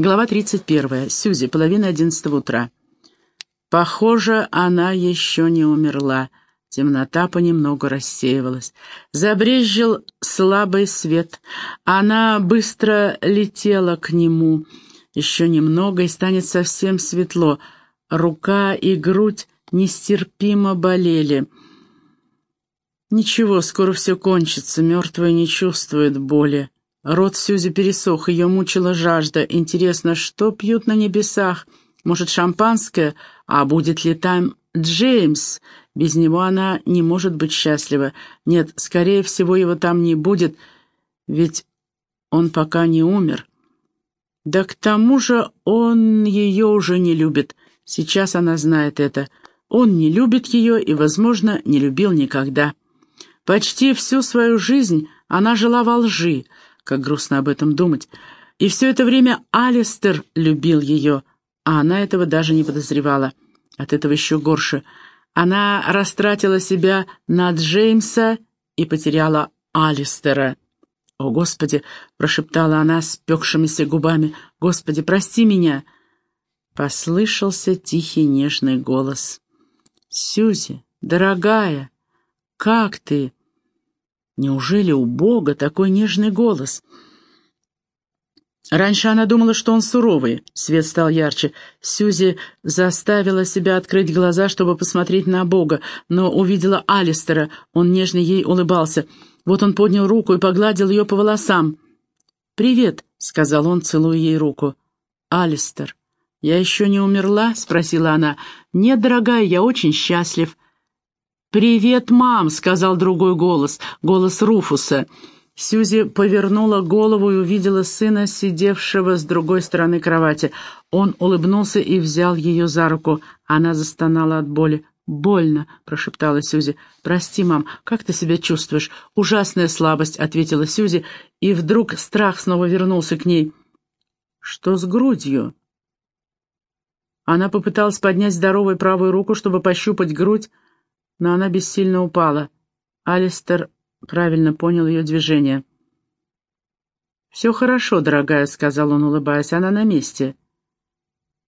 Глава 31. Сюзи. Половина одиннадцатого утра. Похоже, она еще не умерла. Темнота понемногу рассеивалась. Забрезжил слабый свет. Она быстро летела к нему. Еще немного, и станет совсем светло. Рука и грудь нестерпимо болели. Ничего, скоро все кончится. Мертвая не чувствует боли. Рот Сюзи пересох, ее мучила жажда. Интересно, что пьют на небесах? Может, шампанское? А будет ли там Джеймс? Без него она не может быть счастлива. Нет, скорее всего, его там не будет, ведь он пока не умер. Да к тому же он ее уже не любит. Сейчас она знает это. Он не любит ее и, возможно, не любил никогда. Почти всю свою жизнь она жила во лжи, как грустно об этом думать. И все это время Алистер любил ее, а она этого даже не подозревала. От этого еще горше. Она растратила себя на Джеймса и потеряла Алистера. «О, Господи!» — прошептала она спекшимися губами. «Господи, прости меня!» Послышался тихий нежный голос. «Сюзи, дорогая, как ты?» Неужели у Бога такой нежный голос? Раньше она думала, что он суровый. Свет стал ярче. Сьюзи заставила себя открыть глаза, чтобы посмотреть на Бога, но увидела Алистера. Он нежно ей улыбался. Вот он поднял руку и погладил ее по волосам. «Привет», — сказал он, целуя ей руку. «Алистер, я еще не умерла?» — спросила она. «Нет, дорогая, я очень счастлив». «Привет, мам!» — сказал другой голос, голос Руфуса. Сьюзи повернула голову и увидела сына, сидевшего с другой стороны кровати. Он улыбнулся и взял ее за руку. Она застонала от боли. «Больно», — прошептала Сьюзи. «Прости, мам, как ты себя чувствуешь?» «Ужасная слабость», — ответила Сьюзи, и вдруг страх снова вернулся к ней. «Что с грудью?» Она попыталась поднять здоровую правую руку, чтобы пощупать грудь, но она бессильно упала. Алистер правильно понял ее движение. «Все хорошо, дорогая», — сказал он, улыбаясь, — «она на месте».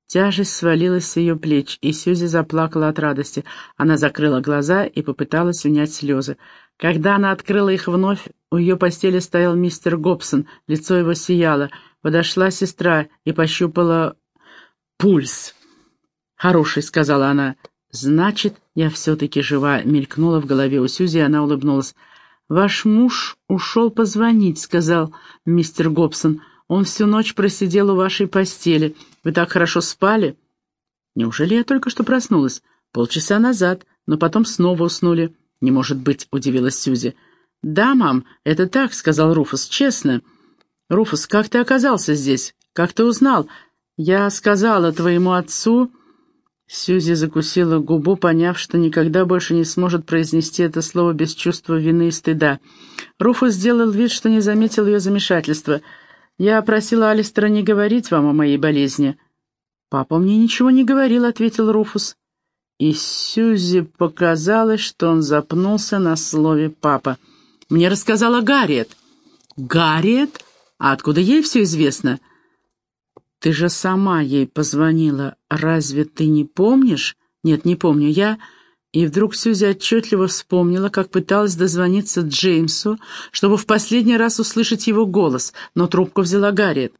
Тяжесть свалилась с ее плеч, и Сьюзи заплакала от радости. Она закрыла глаза и попыталась унять слезы. Когда она открыла их вновь, у ее постели стоял мистер Гобсон, лицо его сияло. Подошла сестра и пощупала пульс. «Хороший», — сказала она. «Значит, я все-таки жива», — мелькнула в голове у Сьюзи, и она улыбнулась. «Ваш муж ушел позвонить», — сказал мистер Гобсон. «Он всю ночь просидел у вашей постели. Вы так хорошо спали?» «Неужели я только что проснулась? Полчаса назад, но потом снова уснули». «Не может быть», — удивилась Сьюзи. «Да, мам, это так», — сказал Руфус, — «честно». «Руфус, как ты оказался здесь? Как ты узнал?» «Я сказала твоему отцу...» Сьюзи закусила губу, поняв, что никогда больше не сможет произнести это слово без чувства вины и стыда. Руфус сделал вид, что не заметил ее замешательства. «Я просила Алистера не говорить вам о моей болезни». «Папа мне ничего не говорил», — ответил Руфус. И Сьюзи показалось, что он запнулся на слове «папа». «Мне рассказала Гарриет». «Гарриет? А откуда ей все известно?» «Ты же сама ей позвонила. Разве ты не помнишь?» «Нет, не помню. Я...» И вдруг Сьюзи отчетливо вспомнила, как пыталась дозвониться Джеймсу, чтобы в последний раз услышать его голос, но трубку взяла Гарриет.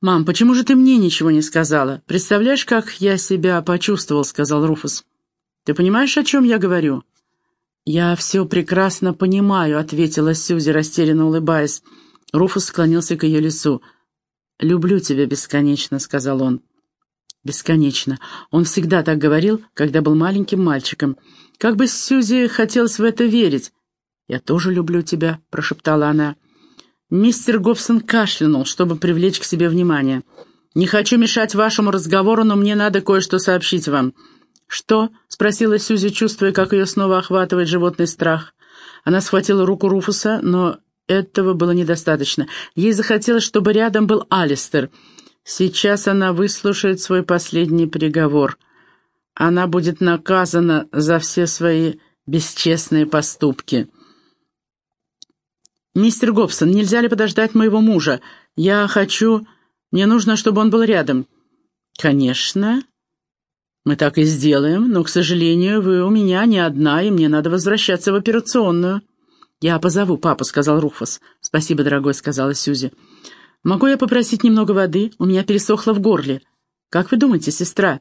«Мам, почему же ты мне ничего не сказала? Представляешь, как я себя почувствовал?» — сказал Руфус. «Ты понимаешь, о чем я говорю?» «Я все прекрасно понимаю», — ответила Сьюзи, растерянно улыбаясь. Руфус склонился к ее лицу. «Люблю тебя бесконечно», — сказал он. «Бесконечно». Он всегда так говорил, когда был маленьким мальчиком. Как бы Сьюзи хотелось в это верить. «Я тоже люблю тебя», — прошептала она. Мистер Гобсон кашлянул, чтобы привлечь к себе внимание. «Не хочу мешать вашему разговору, но мне надо кое-что сообщить вам». «Что?» — спросила Сьюзи, чувствуя, как ее снова охватывает животный страх. Она схватила руку Руфуса, но этого было недостаточно. Ей захотелось, чтобы рядом был Алистер. Сейчас она выслушает свой последний приговор. Она будет наказана за все свои бесчестные поступки. «Мистер Гобсон, нельзя ли подождать моего мужа? Я хочу...» Мне нужно, чтобы он был рядом». «Конечно. Мы так и сделаем, но, к сожалению, вы у меня не одна, и мне надо возвращаться в операционную». «Я позову папу», — сказал Руфус. «Спасибо, дорогой», — сказала Сюзи. «Могу я попросить немного воды? У меня пересохло в горле. Как вы думаете, сестра?»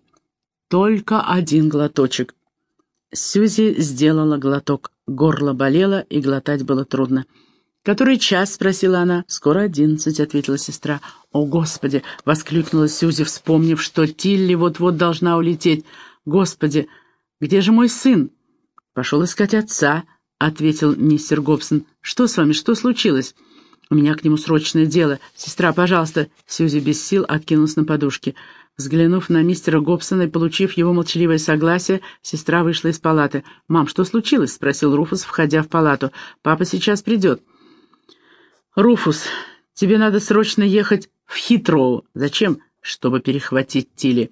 «Только один глоточек». Сюзи сделала глоток. Горло болело, и глотать было трудно. «Который час?» — спросила она. «Скоро одиннадцать», — ответила сестра. «О, Господи!» — воскликнула Сюзи, вспомнив, что Тилли вот-вот должна улететь. «Господи, где же мой сын?» «Пошел искать отца», — ответил мистер Гобсон. «Что с вами? Что случилось?» «У меня к нему срочное дело. Сестра, пожалуйста!» Сьюзи без сил откинулась на подушке. Взглянув на мистера Гобсона и получив его молчаливое согласие, сестра вышла из палаты. «Мам, что случилось?» — спросил Руфус, входя в палату. «Папа сейчас придет». «Руфус, тебе надо срочно ехать в Хитроу. Зачем?» «Чтобы перехватить Тилли».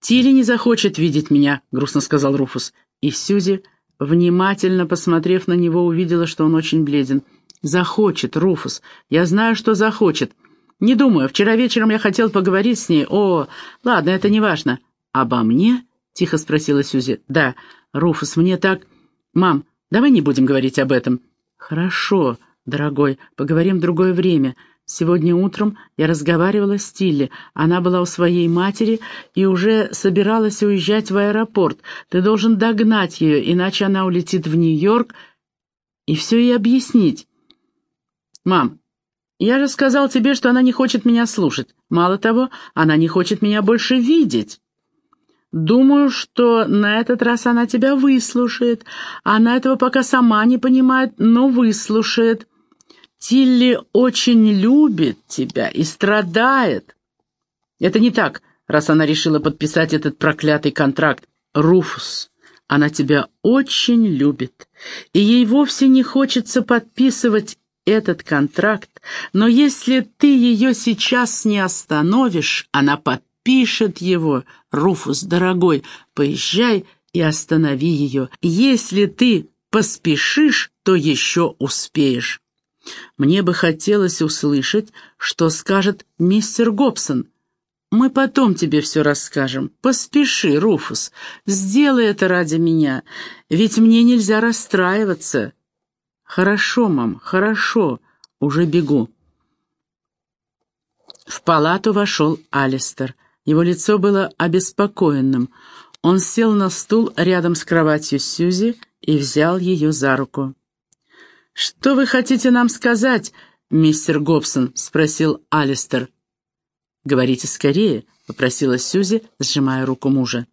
«Тилли не захочет видеть меня», — грустно сказал Руфус. И Сьюзи, внимательно посмотрев на него, увидела, что он очень бледен. «Захочет, Руфус. Я знаю, что захочет. Не думаю. Вчера вечером я хотел поговорить с ней. О, ладно, это не важно». «Обо мне?» — тихо спросила Сьюзи. «Да. Руфус, мне так...» «Мам, давай не будем говорить об этом». «Хорошо, дорогой. Поговорим в другое время. Сегодня утром я разговаривала с Тилли. Она была у своей матери и уже собиралась уезжать в аэропорт. Ты должен догнать ее, иначе она улетит в Нью-Йорк и все ей объяснить. «Мам, я же сказал тебе, что она не хочет меня слушать. Мало того, она не хочет меня больше видеть. Думаю, что на этот раз она тебя выслушает. Она этого пока сама не понимает, но выслушает. Тилли очень любит тебя и страдает. Это не так, раз она решила подписать этот проклятый контракт. Руфус, она тебя очень любит, и ей вовсе не хочется подписывать этот контракт, но если ты ее сейчас не остановишь, она подпишет его. Руфус, дорогой, поезжай и останови ее. Если ты поспешишь, то еще успеешь. Мне бы хотелось услышать, что скажет мистер Гобсон. Мы потом тебе все расскажем. Поспеши, Руфус, сделай это ради меня, ведь мне нельзя расстраиваться. «Хорошо, мам, хорошо. Уже бегу». В палату вошел Алистер. Его лицо было обеспокоенным. Он сел на стул рядом с кроватью Сьюзи и взял ее за руку. «Что вы хотите нам сказать, мистер Гобсон?» — спросил Алистер. «Говорите скорее», — попросила Сьюзи, сжимая руку мужа.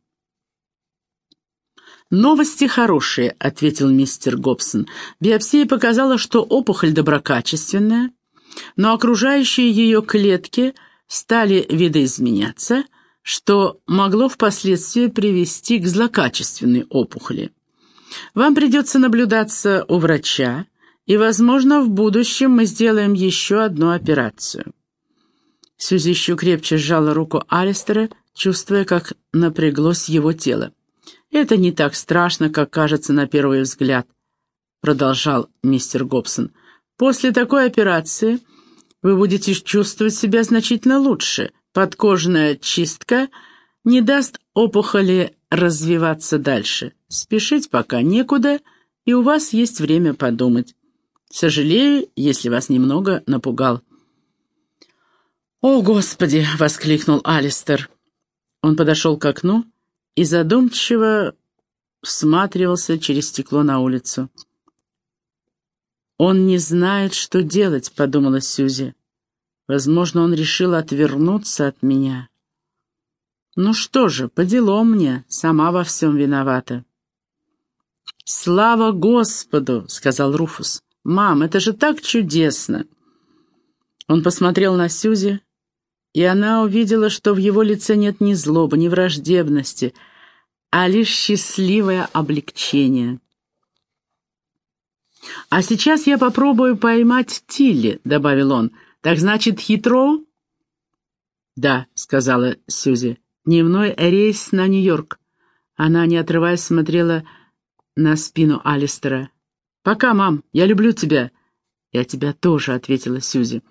«Новости хорошие», — ответил мистер Гобсон. «Биопсия показала, что опухоль доброкачественная, но окружающие ее клетки стали видоизменяться, что могло впоследствии привести к злокачественной опухоли. Вам придется наблюдаться у врача, и, возможно, в будущем мы сделаем еще одну операцию». Сюзи еще крепче сжала руку Алистера, чувствуя, как напряглось его тело. «Это не так страшно, как кажется на первый взгляд», — продолжал мистер Гобсон. «После такой операции вы будете чувствовать себя значительно лучше. Подкожная чистка не даст опухоли развиваться дальше. Спешить пока некуда, и у вас есть время подумать. Сожалею, если вас немного напугал». «О, Господи!» — воскликнул Алистер. Он подошел к окну и задумчиво всматривался через стекло на улицу. «Он не знает, что делать», — подумала Сюзи. «Возможно, он решил отвернуться от меня». «Ну что же, по делам мне, сама во всем виновата». «Слава Господу!» — сказал Руфус. «Мам, это же так чудесно!» Он посмотрел на Сюзи, и она увидела, что в его лице нет ни злобы, ни враждебности, а лишь счастливое облегчение. «А сейчас я попробую поймать Тилли», — добавил он. «Так значит, хитро?» «Да», — сказала Сюзи. «Дневной рейс на Нью-Йорк». Она, не отрываясь, смотрела на спину Алистера. «Пока, мам, я люблю тебя». «Я тебя тоже», — ответила Сюзи.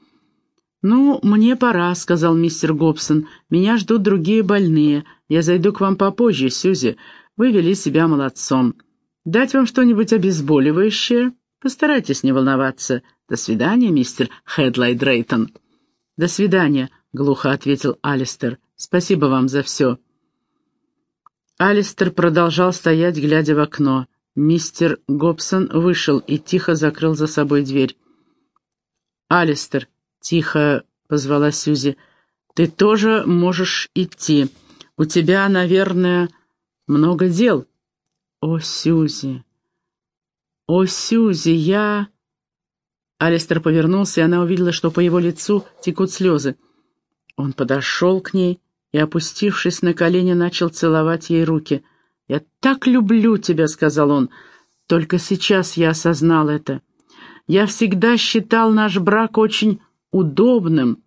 «Ну, мне пора», — сказал мистер Гобсон. «Меня ждут другие больные. Я зайду к вам попозже, Сьюзи. Вы вели себя молодцом. Дать вам что-нибудь обезболивающее? Постарайтесь не волноваться. До свидания, мистер Хедлай Дрейтон». «До свидания», — глухо ответил Алистер. «Спасибо вам за все». Алистер продолжал стоять, глядя в окно. Мистер Гобсон вышел и тихо закрыл за собой дверь. «Алистер», — тихо позвала Сюзи, — «ты тоже можешь идти. У тебя, наверное, много дел». «О, Сюзи! О, Сюзи, я...» Алистер повернулся, и она увидела, что по его лицу текут слезы. Он подошел к ней и, опустившись на колени, начал целовать ей руки. «Я так люблю тебя», — сказал он. «Только сейчас я осознал это. Я всегда считал наш брак очень удобным,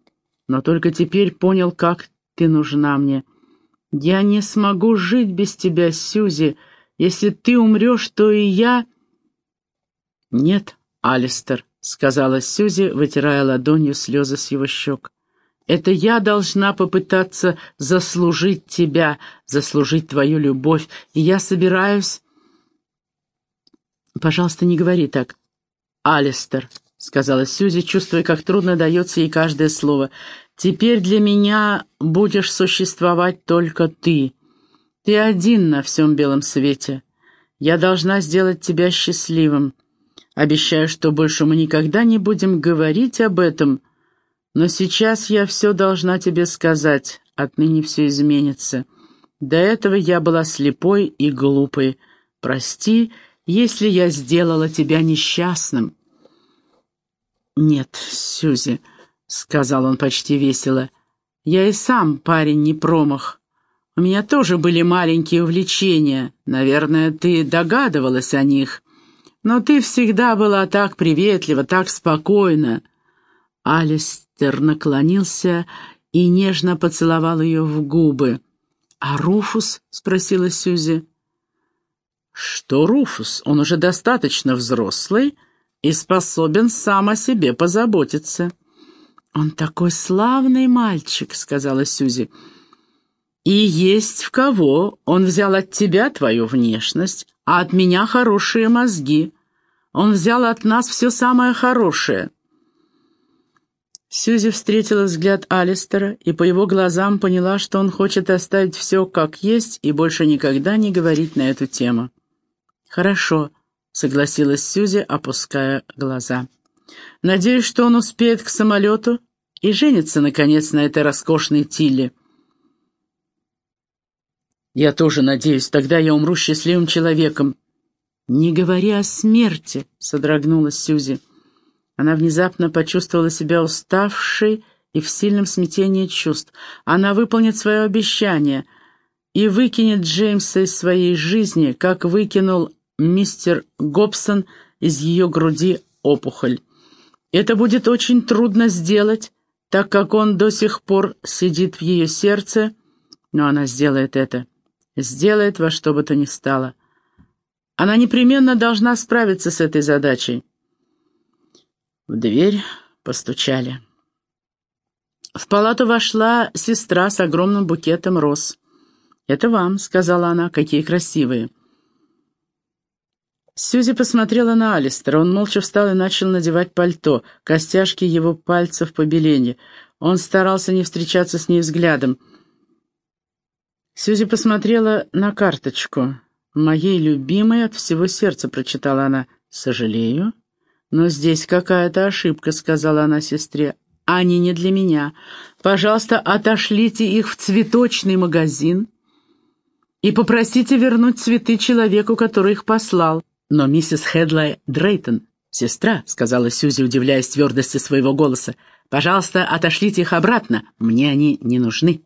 но только теперь понял, как ты нужна мне. Я не смогу жить без тебя, Сюзи. Если ты умрешь, то и я...» «Нет, Алистер», — сказала Сюзи, вытирая ладонью слезы с его щек. Это я должна попытаться заслужить тебя, заслужить твою любовь, и я собираюсь... Пожалуйста, не говори так. Алистер, — сказала Сьюзи, чувствуя, как трудно дается ей каждое слово. «Теперь для меня будешь существовать только ты. Ты один на всем белом свете. Я должна сделать тебя счастливым. Обещаю, что больше мы никогда не будем говорить об этом, — но сейчас я все должна тебе сказать, отныне все изменится. До этого я была слепой и глупой. Прости, если я сделала тебя несчастным». «Нет, Сюзи», — сказал он почти весело, — «я и сам парень не промах. У меня тоже были маленькие увлечения, наверное, ты догадывалась о них. Но ты всегда была так приветлива, так спокойна». Алис Мистер наклонился и нежно поцеловал ее в губы. «А Руфус?» — спросила Сюзи. «Что Руфус? Он уже достаточно взрослый и способен сам о себе позаботиться». «Он такой славный мальчик», — сказала Сюзи. «И есть в кого. Он взял от тебя твою внешность, а от меня хорошие мозги. Он взял от нас все самое хорошее». Сьюзи встретила взгляд Алистера и по его глазам поняла, что он хочет оставить все как есть и больше никогда не говорить на эту тему. «Хорошо», — согласилась Сьюзи, опуская глаза. «Надеюсь, что он успеет к самолету и женится, наконец, на этой роскошной Тилле». «Я тоже надеюсь, тогда я умру счастливым человеком». «Не говори о смерти», — содрогнулась Сьюзи. Она внезапно почувствовала себя уставшей и в сильном смятении чувств. Она выполнит свое обещание и выкинет Джеймса из своей жизни, как выкинул мистер Гобсон из ее груди опухоль. Это будет очень трудно сделать, так как он до сих пор сидит в ее сердце, но она сделает это. Сделает во что бы то ни стало. Она непременно должна справиться с этой задачей. В дверь постучали. В палату вошла сестра с огромным букетом роз. «Это вам», — сказала она, — «какие красивые». Сьюзи посмотрела на Алистера. Он молча встал и начал надевать пальто. Костяшки его пальцев побелели. Он старался не встречаться с ней взглядом. Сьюзи посмотрела на карточку. «Моей любимой от всего сердца», — прочитала она. «Сожалею, «Но здесь какая-то ошибка», — сказала она сестре. «Они не для меня. Пожалуйста, отошлите их в цветочный магазин и попросите вернуть цветы человеку, который их послал». «Но миссис Хедлай Дрейтон, сестра», — сказала Сьюзи, удивляясь твердости своего голоса, — «пожалуйста, отошлите их обратно. Мне они не нужны».